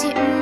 日々。